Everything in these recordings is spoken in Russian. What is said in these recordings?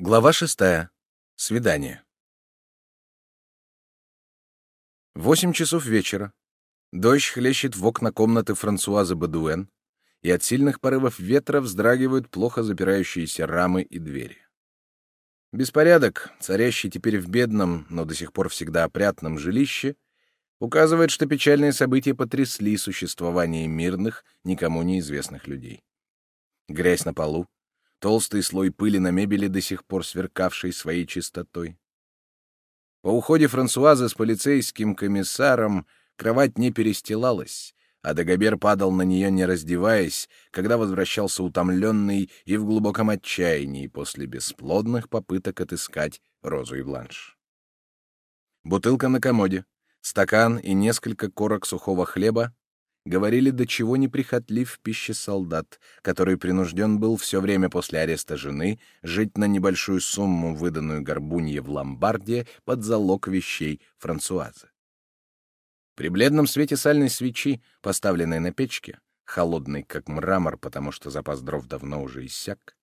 Глава шестая. Свидание. Восемь часов вечера. Дождь хлещет в окна комнаты Франсуазы Бадуэн, и от сильных порывов ветра вздрагивают плохо запирающиеся рамы и двери. Беспорядок, царящий теперь в бедном, но до сих пор всегда опрятном жилище, указывает, что печальные события потрясли существование мирных, никому неизвестных людей. Грязь на полу, толстый слой пыли на мебели, до сих пор сверкавший своей чистотой. По уходе Франсуазы с полицейским комиссаром кровать не перестилалась, а Дагобер падал на нее, не раздеваясь, когда возвращался утомленный и в глубоком отчаянии после бесплодных попыток отыскать Розу и Бланш. Бутылка на комоде, стакан и несколько корок сухого хлеба говорили, до чего неприхотлив в пище солдат, который принужден был все время после ареста жены жить на небольшую сумму, выданную Горбунье в ломбарде под залог вещей Франсуазы. При бледном свете сальной свечи, поставленной на печке, холодной как мрамор, потому что запас дров давно уже иссяк,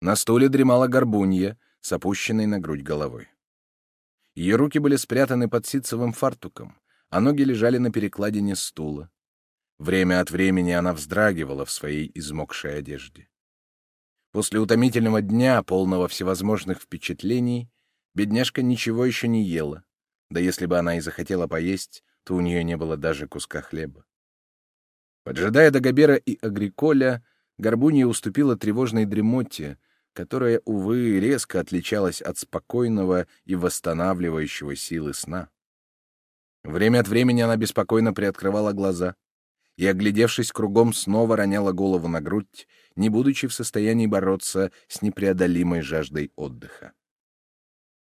на стуле дремала Горбунья с опущенной на грудь головой. Ее руки были спрятаны под ситцевым фартуком, а ноги лежали на перекладине стула. Время от времени она вздрагивала в своей измокшей одежде. После утомительного дня, полного всевозможных впечатлений, бедняжка ничего еще не ела, да если бы она и захотела поесть, то у нее не было даже куска хлеба. Поджидая Дагобера и Агриколя, Горбунья уступила тревожной дремоте, которая, увы, резко отличалась от спокойного и восстанавливающего силы сна. Время от времени она беспокойно приоткрывала глаза и, оглядевшись кругом, снова роняла голову на грудь, не будучи в состоянии бороться с непреодолимой жаждой отдыха.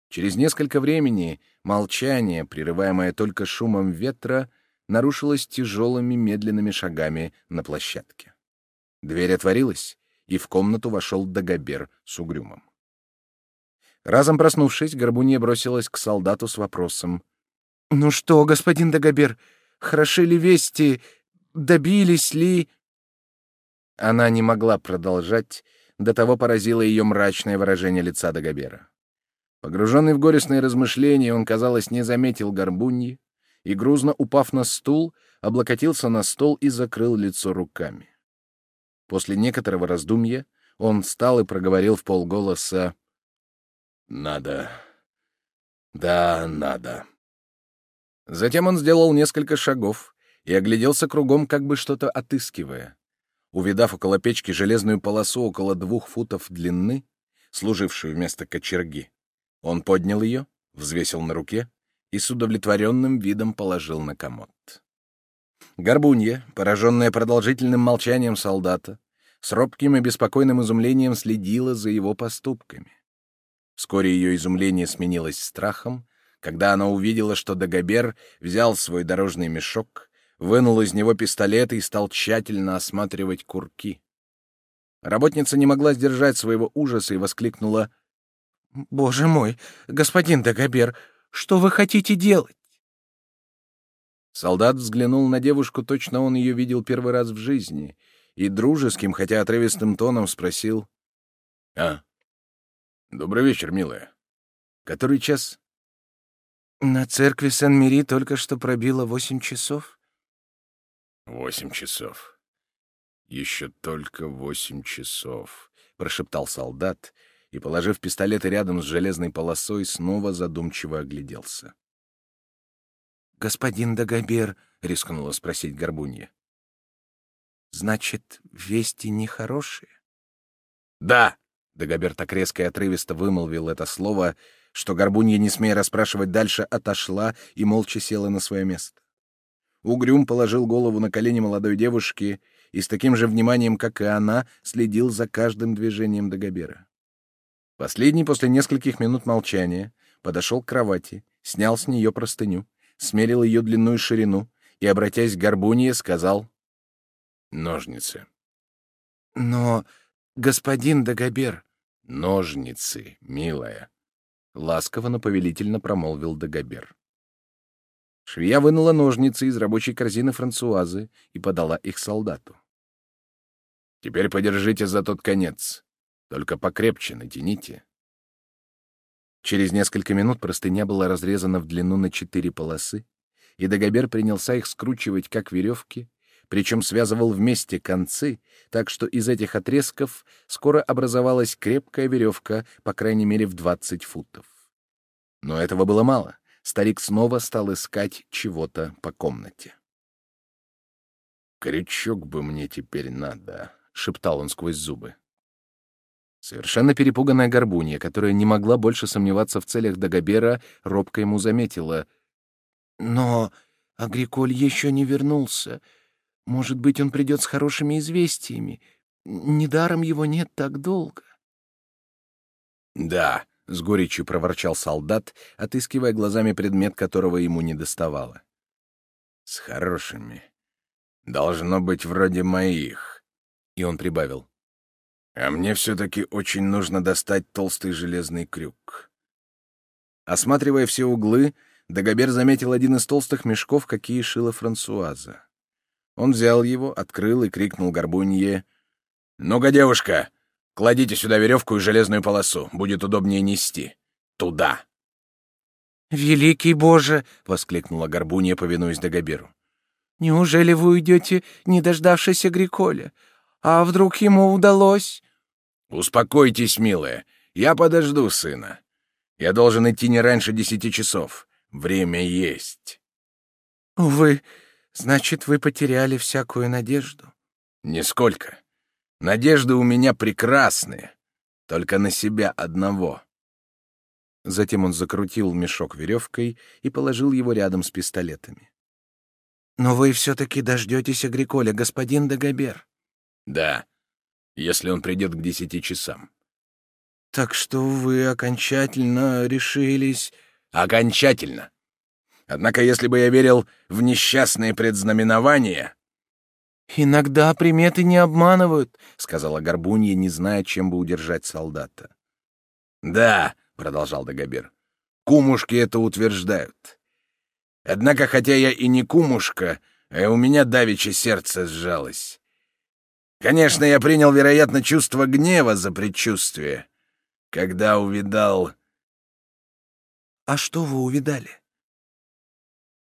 Через несколько времени молчание, прерываемое только шумом ветра, нарушилось тяжелыми медленными шагами на площадке. Дверь отворилась, и в комнату вошел Дагобер с угрюмом. Разом проснувшись, Горбунья бросилась к солдату с вопросом. — Ну что, господин Дагобер, хороши ли вести добились ли...» Она не могла продолжать, до того поразило ее мрачное выражение лица Дагобера. Погруженный в горестные размышления, он, казалось, не заметил горбуньи и, грузно упав на стул, облокотился на стол и закрыл лицо руками. После некоторого раздумья он встал и проговорил в полголоса «Надо. Да, надо». Затем он сделал несколько шагов, и огляделся кругом, как бы что-то отыскивая. Увидав около печки железную полосу около двух футов длины, служившую вместо кочерги, он поднял ее, взвесил на руке и с удовлетворенным видом положил на комод. Горбунья, пораженная продолжительным молчанием солдата, с робким и беспокойным изумлением следила за его поступками. Вскоре ее изумление сменилось страхом, когда она увидела, что Дагобер взял свой дорожный мешок вынул из него пистолет и стал тщательно осматривать курки. Работница не могла сдержать своего ужаса и воскликнула. «Боже мой, господин Дагобер, что вы хотите делать?» Солдат взглянул на девушку, точно он ее видел первый раз в жизни, и дружеским, хотя отрывистым тоном спросил. «А, добрый вечер, милая. Который час?» «На церкви Сан-Мири только что пробило восемь часов», «Восемь часов. Еще только восемь часов», — прошептал солдат и, положив пистолеты рядом с железной полосой, снова задумчиво огляделся. «Господин Дагобер», — рискнула спросить Горбунья. «Значит, вести нехорошие?» «Да!» — Дагобер так резко и отрывисто вымолвил это слово, что Горбунья, не смея расспрашивать дальше, отошла и молча села на свое место. Угрюм положил голову на колени молодой девушки и с таким же вниманием, как и она, следил за каждым движением Дагобера. Последний, после нескольких минут молчания, подошел к кровати, снял с нее простыню, смерил ее длину и ширину и, обратясь к Горбунье, сказал «Ножницы». «Но, господин Дагобер...» «Ножницы, милая», — ласково, но повелительно промолвил Дагобер. Швея вынула ножницы из рабочей корзины Франсуазы и подала их солдату. «Теперь подержите за тот конец. Только покрепче натяните». Через несколько минут простыня была разрезана в длину на четыре полосы, и Дагобер принялся их скручивать, как веревки, причем связывал вместе концы, так что из этих отрезков скоро образовалась крепкая веревка, по крайней мере, в 20 футов. Но этого было мало. Старик снова стал искать чего-то по комнате. «Крючок бы мне теперь надо», — шептал он сквозь зубы. Совершенно перепуганная горбунья, которая не могла больше сомневаться в целях Дагобера, робко ему заметила. «Но Агриколь еще не вернулся. Может быть, он придет с хорошими известиями. Недаром его нет так долго». «Да», — с горечью проворчал солдат, отыскивая глазами предмет, которого ему не доставало. «С хорошими. Должно быть вроде моих». И он прибавил. А мне все-таки очень нужно достать толстый железный крюк. Осматривая все углы, Дагобер заметил один из толстых мешков, какие шила Франсуаза. Он взял его, открыл и крикнул Горбунье. «Ну-ка, девушка, кладите сюда веревку и железную полосу. Будет удобнее нести. Туда!» «Великий Боже!» — воскликнула Горбунья, повинуясь Дагоберу. «Неужели вы уйдете, не дождавшись Агриколя? А вдруг ему удалось? Успокойтесь, милая. Я подожду сына. Я должен идти не раньше десяти часов. Время есть. Увы, значит, вы потеряли всякую надежду. Нисколько. Надежды у меня прекрасные. Только на себя одного. Затем он закрутил мешок веревкой и положил его рядом с пистолетами. «Но вы все-таки дождетесь Агриколя, господин Дагобер. Да, если он придет к десяти часам. Так что вы окончательно решились... Окончательно. Однако, если бы я верил в несчастные предзнаменования... «Иногда приметы не обманывают», — сказала Горбунья, не зная, чем бы удержать солдата. «Да», — продолжал Дагобер, — «кумушки это утверждают. Однако, хотя я и не кумушка, а у меня давеча сердце сжалось. Конечно, я принял, вероятно, чувство гнева за предчувствие, когда увидал... А что вы увидали?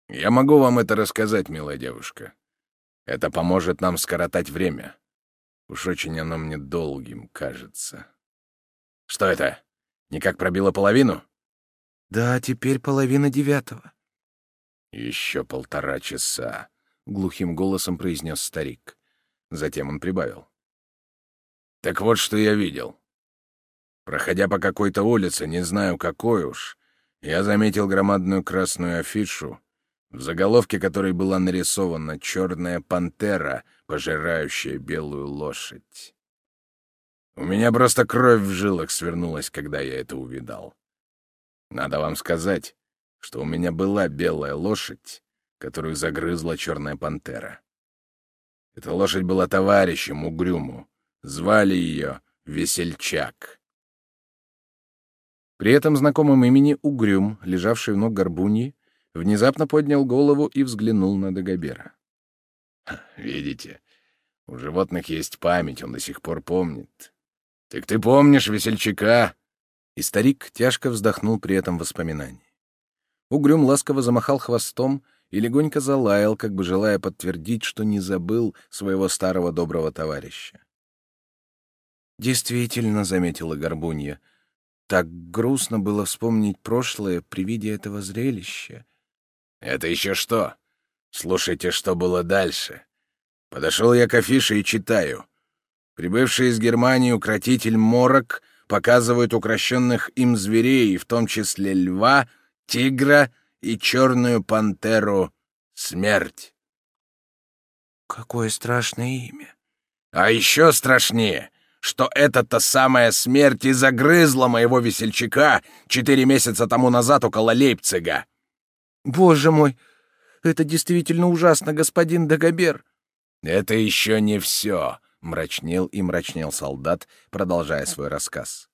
Я могу вам это рассказать, милая девушка. Это поможет нам скоротать время. Уж очень оно мне долгим кажется. Что это? Никак пробило половину? Да, теперь половина девятого. Еще полтора часа, — глухим голосом произнес старик. Затем он прибавил. «Так вот, что я видел. Проходя по какой-то улице, не знаю какой уж, я заметил громадную красную афишу, в заголовке которой была нарисована черная пантера, пожирающая белую лошадь. У меня просто кровь в жилах свернулась, когда я это увидал. Надо вам сказать, что у меня была белая лошадь, которую загрызла черная пантера. Эта лошадь была товарищем Угрюму. Звали ее Весельчак. При этом знакомом имени Угрюм, лежавший в ног горбуньи, внезапно поднял голову и взглянул на Дагобера. «Видите, у животных есть память, он до сих пор помнит. Так ты помнишь Весельчака?» И старик тяжко вздохнул при этом воспоминании. Угрюм ласково замахал хвостом и легонько залаял, как бы желая подтвердить, что не забыл своего старого доброго товарища. «Действительно», — заметила Горбунья, — «так грустно было вспомнить прошлое при виде этого зрелища». «Это еще что? Слушайте, что было дальше. Подошел я к афише и читаю. Прибывший из Германии укротитель Морок показывает укращенных им зверей, в том числе льва, тигра и черную пантеру смерть. Какое страшное имя. А еще страшнее, что эта-то самая смерть и загрызла моего весельчака четыре месяца тому назад около Лейпцига. Боже мой, это действительно ужасно, господин Дагобер. Это еще не все, мрачнел и мрачнел солдат, продолжая свой рассказ.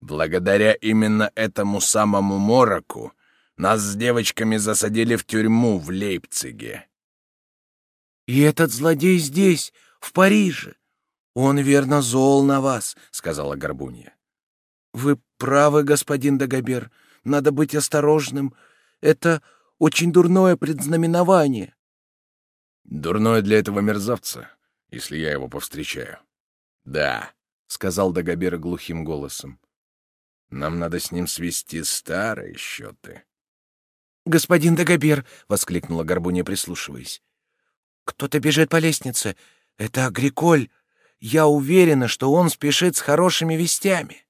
Благодаря именно этому самому мороку нас с девочками засадили в тюрьму в Лейпциге. И этот злодей здесь, в Париже. Он верно зол на вас, сказала Горбунья. Вы правы, господин Дагобер. Надо быть осторожным. Это очень дурное предзнаменование. Дурное для этого мерзавца, если я его повстречаю. Да, — сказал Дагобер глухим голосом. Нам надо с ним свести старые счеты. «Господин Дагобер!» — воскликнула Горбунья, прислушиваясь. «Кто-то бежит по лестнице. Это Агриколь. Я уверена, что он спешит с хорошими вестями».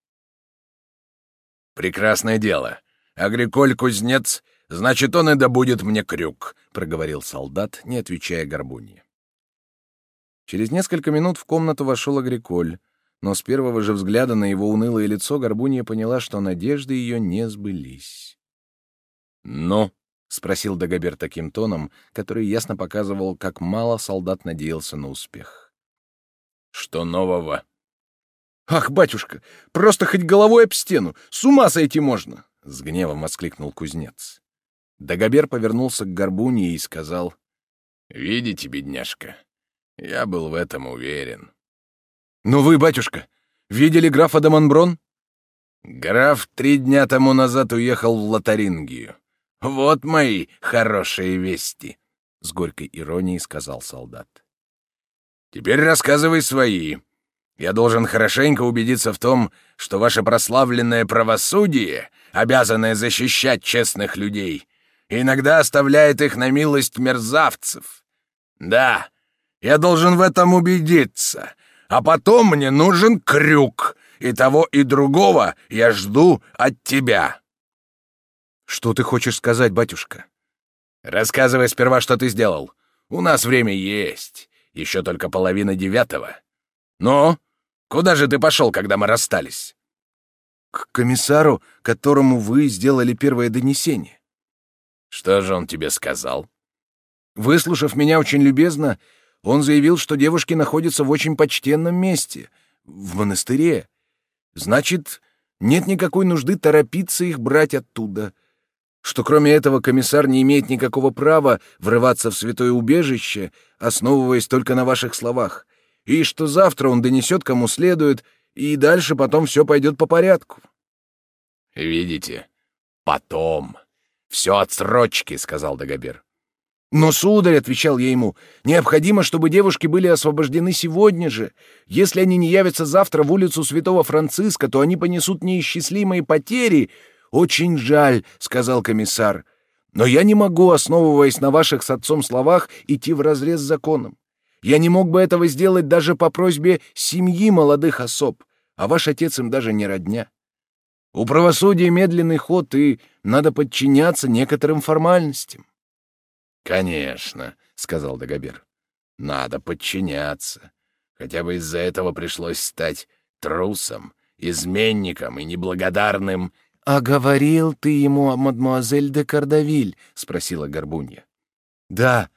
«Прекрасное дело. Агриколь — кузнец, значит, он и добудет мне крюк», — проговорил солдат, не отвечая Горбунье. Через несколько минут в комнату вошел Агриколь, но с первого же взгляда на его унылое лицо Горбунья поняла, что надежды ее не сбылись. «Ну?» — спросил Дагобер таким тоном, который ясно показывал, как мало солдат надеялся на успех. «Что нового?» «Ах, батюшка, просто хоть головой об стену! С ума сойти можно!» — с гневом воскликнул кузнец. Дагобер повернулся к Горбуне и сказал, «Видите, бедняжка, я был в этом уверен». «Но вы, батюшка, видели графа Дамонброн?» «Граф три дня тому назад уехал в Лотарингию. Вот мои хорошие вести», — с горькой иронией сказал солдат. «Теперь рассказывай свои. Я должен хорошенько убедиться в том, что ваше прославленное правосудие, обязанное защищать честных людей, иногда оставляет их на милость мерзавцев. Да, я должен в этом убедиться, а потом мне нужен крюк, и того и другого я жду от тебя». «Что ты хочешь сказать, батюшка?» «Рассказывай сперва, что ты сделал. У нас время есть. Еще только половина девятого. Ну, куда же ты пошел, когда мы расстались?» «К комиссару, которому вы сделали первое донесение». «Что же он тебе сказал?» Выслушав меня очень любезно, он заявил, что девушки находятся в очень почтенном месте, в монастыре. Значит, нет никакой нужды торопиться их брать оттуда. Что кроме этого комиссар не имеет никакого права врываться в святое убежище, основываясь только на ваших словах, и что завтра он донесет кому следует, и дальше потом все пойдет по порядку. «Видите? Потом. Все отсрочки», — сказал Дагобер. «Но, сударь, — отвечал я ему, — необходимо, чтобы девушки были освобождены сегодня же. Если они не явятся завтра в улицу Святого Франциска, то они понесут неисчислимые потери. Очень жаль, — сказал комиссар. Но я не могу, основываясь на ваших с отцом словах, идти вразрез с законом. Я не мог бы этого сделать даже по просьбе семьи молодых особ, а ваш отец им даже не родня. У правосудия медленный ход, и надо подчиняться некоторым формальностям. «Конечно», — сказал Дагобер. «Надо подчиняться. Хотя бы из-за этого пришлось стать трусом, изменником и неблагодарным». «А говорил ты ему о мадемуазель де Кардавиль?» — спросила Горбунья. «Да,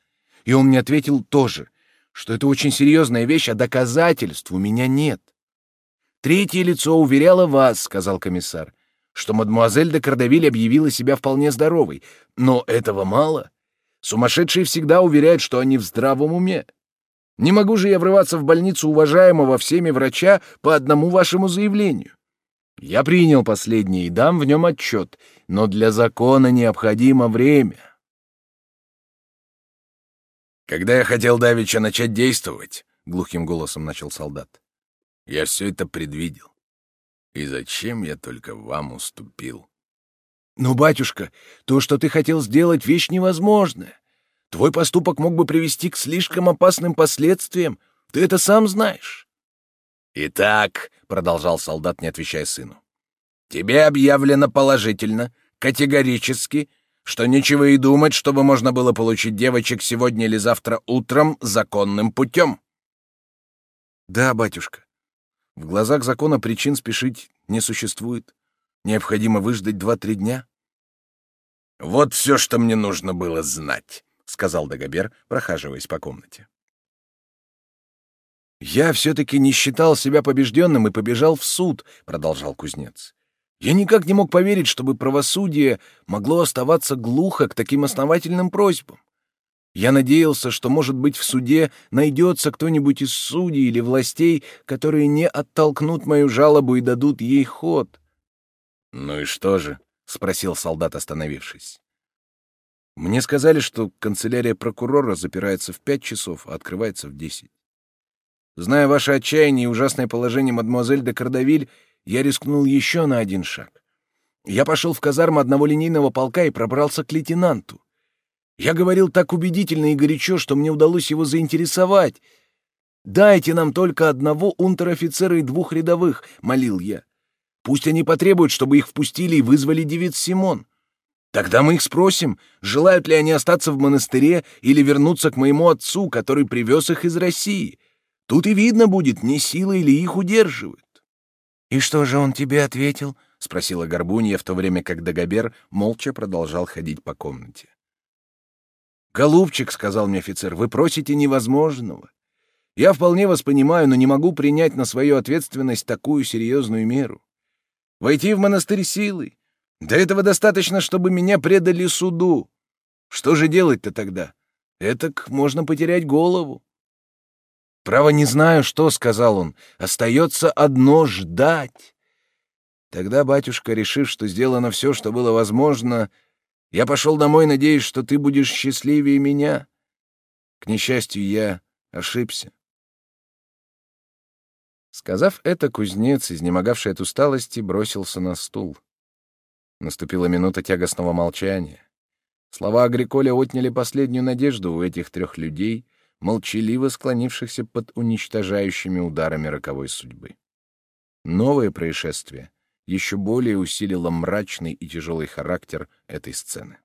и он мне ответил тоже, что это очень серьезная вещь, а доказательств у меня нет». «Третье лицо уверяло вас», — сказал комиссар, «что мадемуазель де Кардавиль объявила себя вполне здоровой, но этого мало». Сумасшедшие всегда уверяют, что они в здравом уме. Не могу же я врываться в больницу уважаемого всеми врача по одному вашему заявлению. Я принял последний и дам в нем отчет, но для закона необходимо время. Когда я хотел давеча начать действовать, — глухим голосом начал солдат, — я все это предвидел. И зачем я только вам уступил? «Ну, батюшка, то, что ты хотел сделать, вещь невозможная. Твой поступок мог бы привести к слишком опасным последствиям. Ты это сам знаешь». «Итак», — продолжал солдат, не отвечая сыну, — «тебе объявлено положительно, категорически, что нечего и думать, чтобы можно было получить девочек сегодня или завтра утром законным путем». «Да, батюшка. В глазах закона причин спешить не существует. Необходимо выждать два-три дня. Вот все, что мне нужно было знать, сказал Дагобер, прохаживаясь по комнате. Я все-таки не считал себя побежденным и побежал в суд, продолжал кузнец. Я никак не мог поверить, чтобы правосудие могло оставаться глухо к таким основательным просьбам. Я надеялся, что, может быть, в суде найдется кто-нибудь из судей или властей, которые не оттолкнут мою жалобу и дадут ей ход. «Ну и что же?» — спросил солдат, остановившись. «Мне сказали, что канцелярия прокурора запирается в пять часов, а открывается в десять. Зная ваше отчаяние и ужасное положение мадемуазель де Кардавиль, я рискнул еще на один шаг. Я пошел в казарму одного линейного полка и пробрался к лейтенанту. Я говорил так убедительно и горячо, что мне удалось его заинтересовать. «Дайте нам только одного унтер-офицера и двух рядовых», — молил я. «Пусть они потребуют, чтобы их впустили и вызвали девиц Симон. Тогда мы их спросим, желают ли они остаться в монастыре или вернуться к моему отцу, который привез их из России. Тут и видно будет, не сила или их удерживают». «И что же он тебе ответил?» — спросила Горбунья, в то время как Дагобер молча продолжал ходить по комнате. «Голубчик», — сказал мне офицер, — «вы просите невозможного. Я вполне вас понимаю, но не могу принять на свою ответственность такую серьезную меру. Войти в монастырь силой. До этого достаточно, чтобы меня предали суду. Что же делать-то тогда? Этак можно потерять голову. «Право не знаю, что», — сказал он. «Остается одно — ждать». Тогда батюшка, решив, что сделано все, что было возможно, я пошел домой, надеясь, что ты будешь счастливее меня. К несчастью, я ошибся. Сказав это, кузнец, изнемогавший от усталости, бросился на стул. Наступила минута тягостного молчания. Слова Агриколя отняли последнюю надежду у этих трех людей, молчаливо склонившихся под уничтожающими ударами роковой судьбы. Новое происшествие — еще более усилило мрачный и тяжелый характер этой сцены.